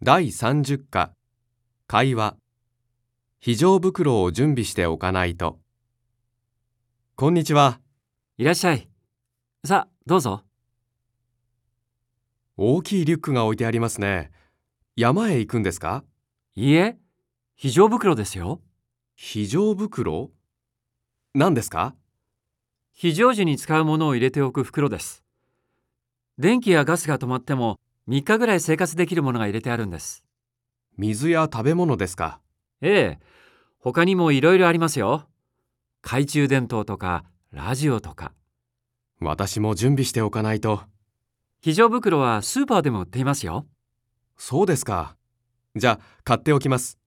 第30課。会話。非常袋を準備しておかないと。こんにちは。いらっしゃい。さあ、どうぞ。大きいリュックが置いてありますね。山へ行くんですか？いいえ、非常袋ですよ。非常袋？何ですか？非常時に使うものを入れておく袋です。電気やガスが止まっても3日ぐらい生活できるものが入れてあるんです。水や食べ物ですか？ええ、他にもいろいろありますよ。懐中電灯とかラジオとか。私も準備しておかないと非常袋はスーパーでも売っていますよ。そうですかじゃあ買っておきます